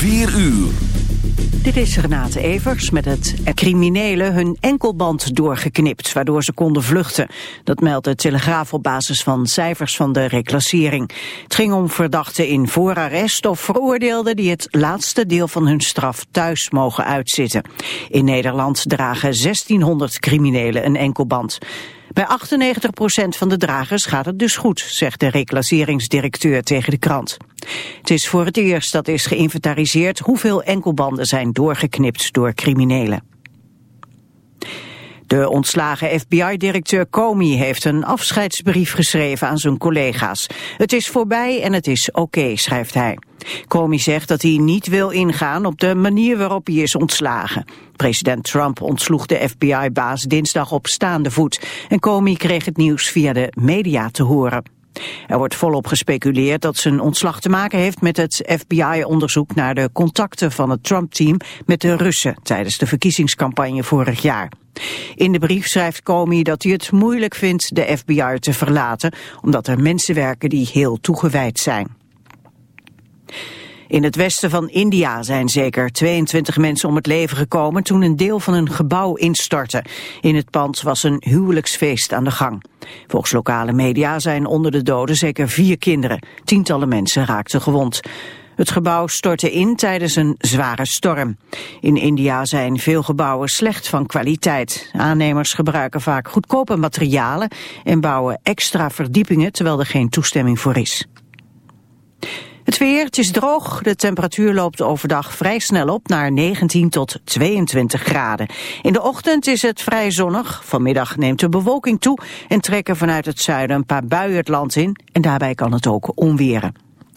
4 uur. Dit is Renate Evers met het criminelen hun enkelband doorgeknipt, waardoor ze konden vluchten. Dat meldt de Telegraaf op basis van cijfers van de reclassering. Het ging om verdachten in voorarrest of veroordeelden die het laatste deel van hun straf thuis mogen uitzitten. In Nederland dragen 1600 criminelen een enkelband. Bij 98% van de dragers gaat het dus goed, zegt de reclasseringsdirecteur tegen de krant. Het is voor het eerst dat is geïnventariseerd hoeveel enkelbanden zijn doorgeknipt door criminelen. De ontslagen FBI-directeur Comey heeft een afscheidsbrief geschreven aan zijn collega's. Het is voorbij en het is oké, schrijft hij. Comey zegt dat hij niet wil ingaan op de manier waarop hij is ontslagen. President Trump ontsloeg de FBI-baas dinsdag op staande voet. En Comey kreeg het nieuws via de media te horen. Er wordt volop gespeculeerd dat zijn ontslag te maken heeft met het FBI-onderzoek naar de contacten van het Trump-team met de Russen tijdens de verkiezingscampagne vorig jaar. In de brief schrijft Comey dat hij het moeilijk vindt de FBI te verlaten, omdat er mensen werken die heel toegewijd zijn. In het westen van India zijn zeker 22 mensen om het leven gekomen toen een deel van een gebouw instortte. In het pand was een huwelijksfeest aan de gang. Volgens lokale media zijn onder de doden zeker vier kinderen. Tientallen mensen raakten gewond. Het gebouw stortte in tijdens een zware storm. In India zijn veel gebouwen slecht van kwaliteit. Aannemers gebruiken vaak goedkope materialen en bouwen extra verdiepingen terwijl er geen toestemming voor is. Het weer, het is droog. De temperatuur loopt overdag vrij snel op naar 19 tot 22 graden. In de ochtend is het vrij zonnig. Vanmiddag neemt de bewolking toe en trekken vanuit het zuiden een paar buien het land in. En daarbij kan het ook onweren.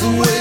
The way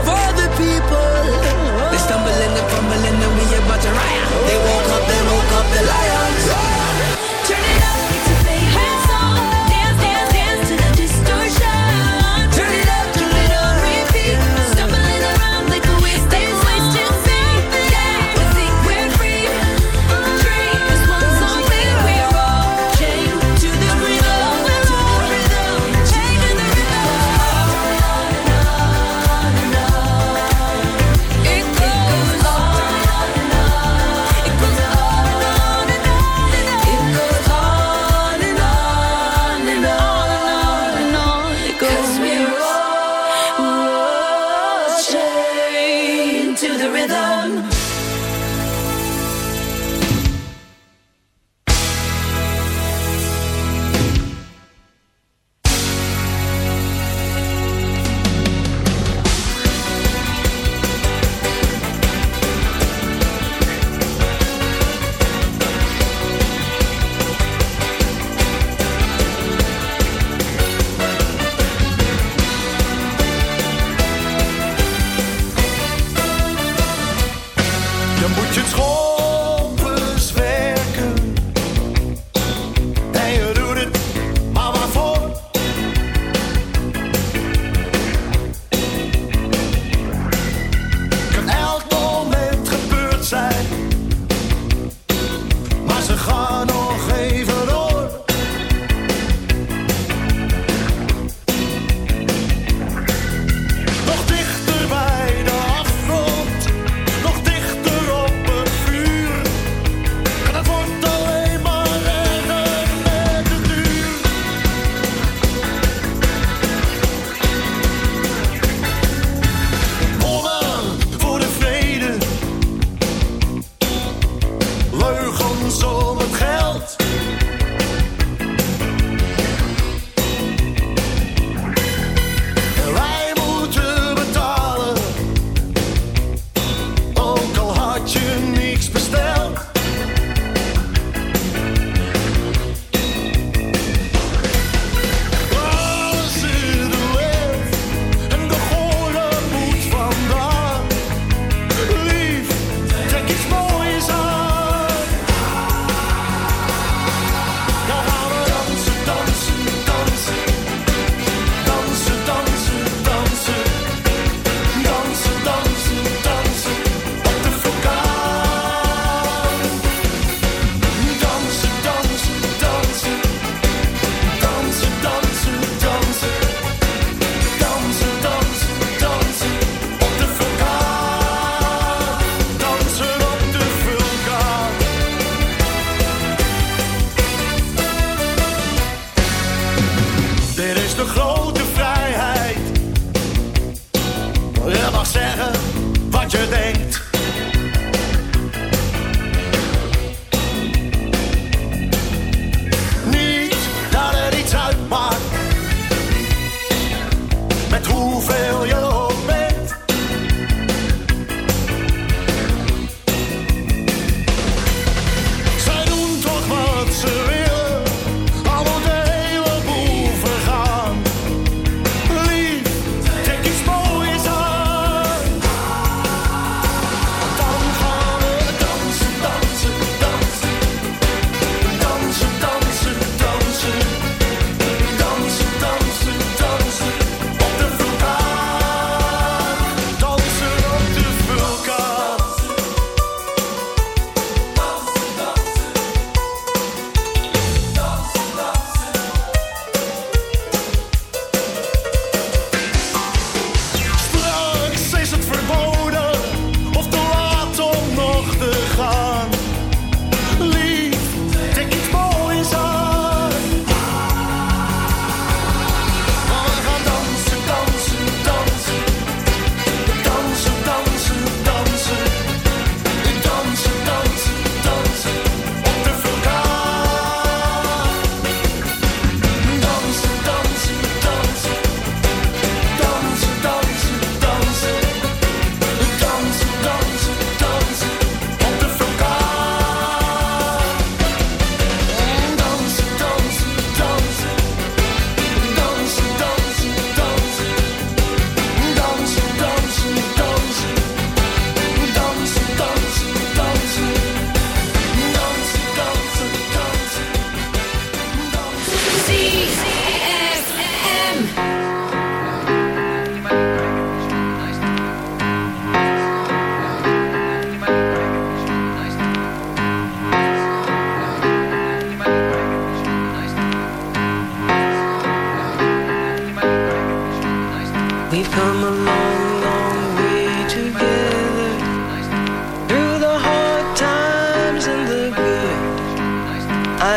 of the people. They stumbling and fumbling and we about to riot. They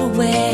away,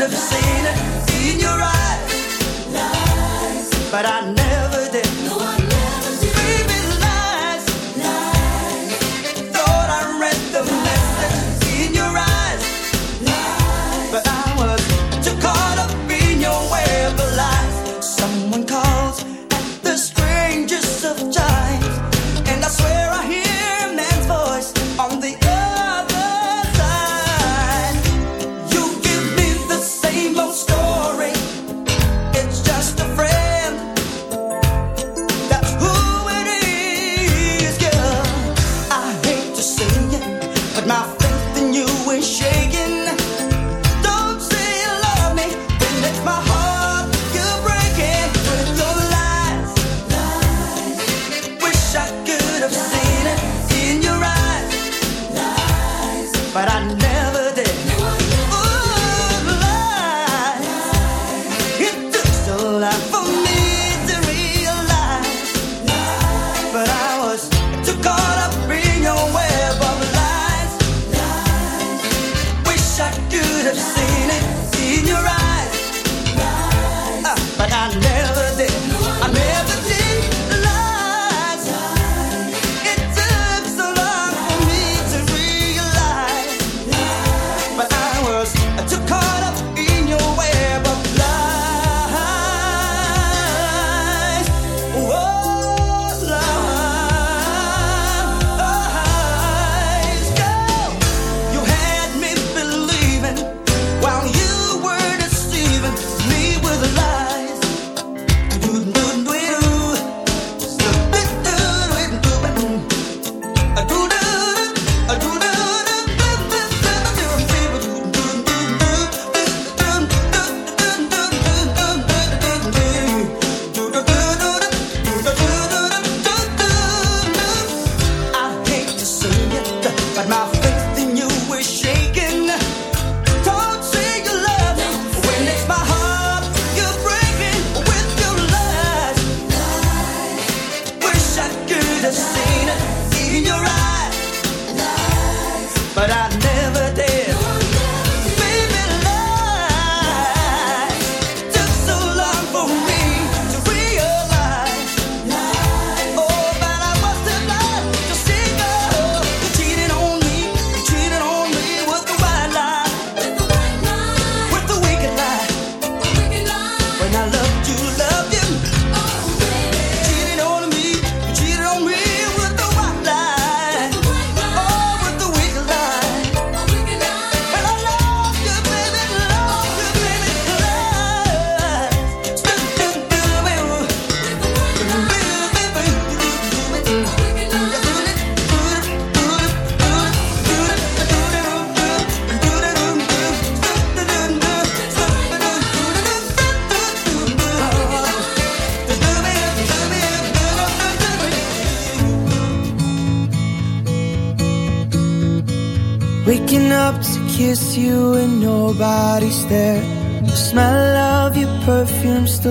could have seen it in your eyes, but I never.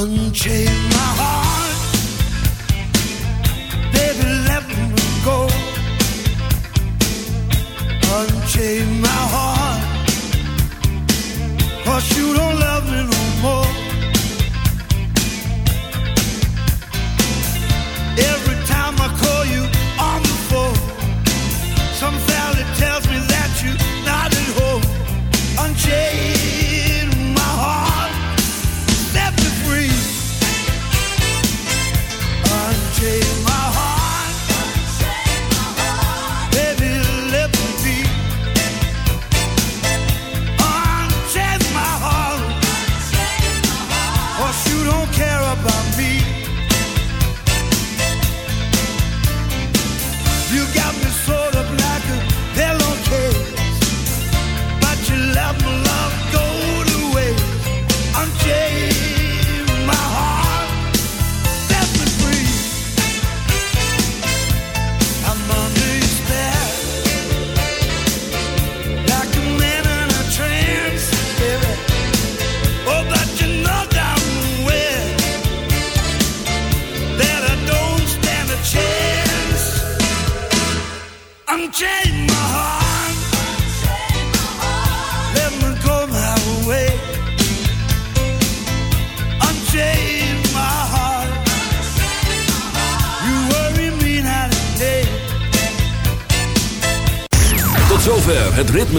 unchain my heart. Me go. Unchain my. Cause you don't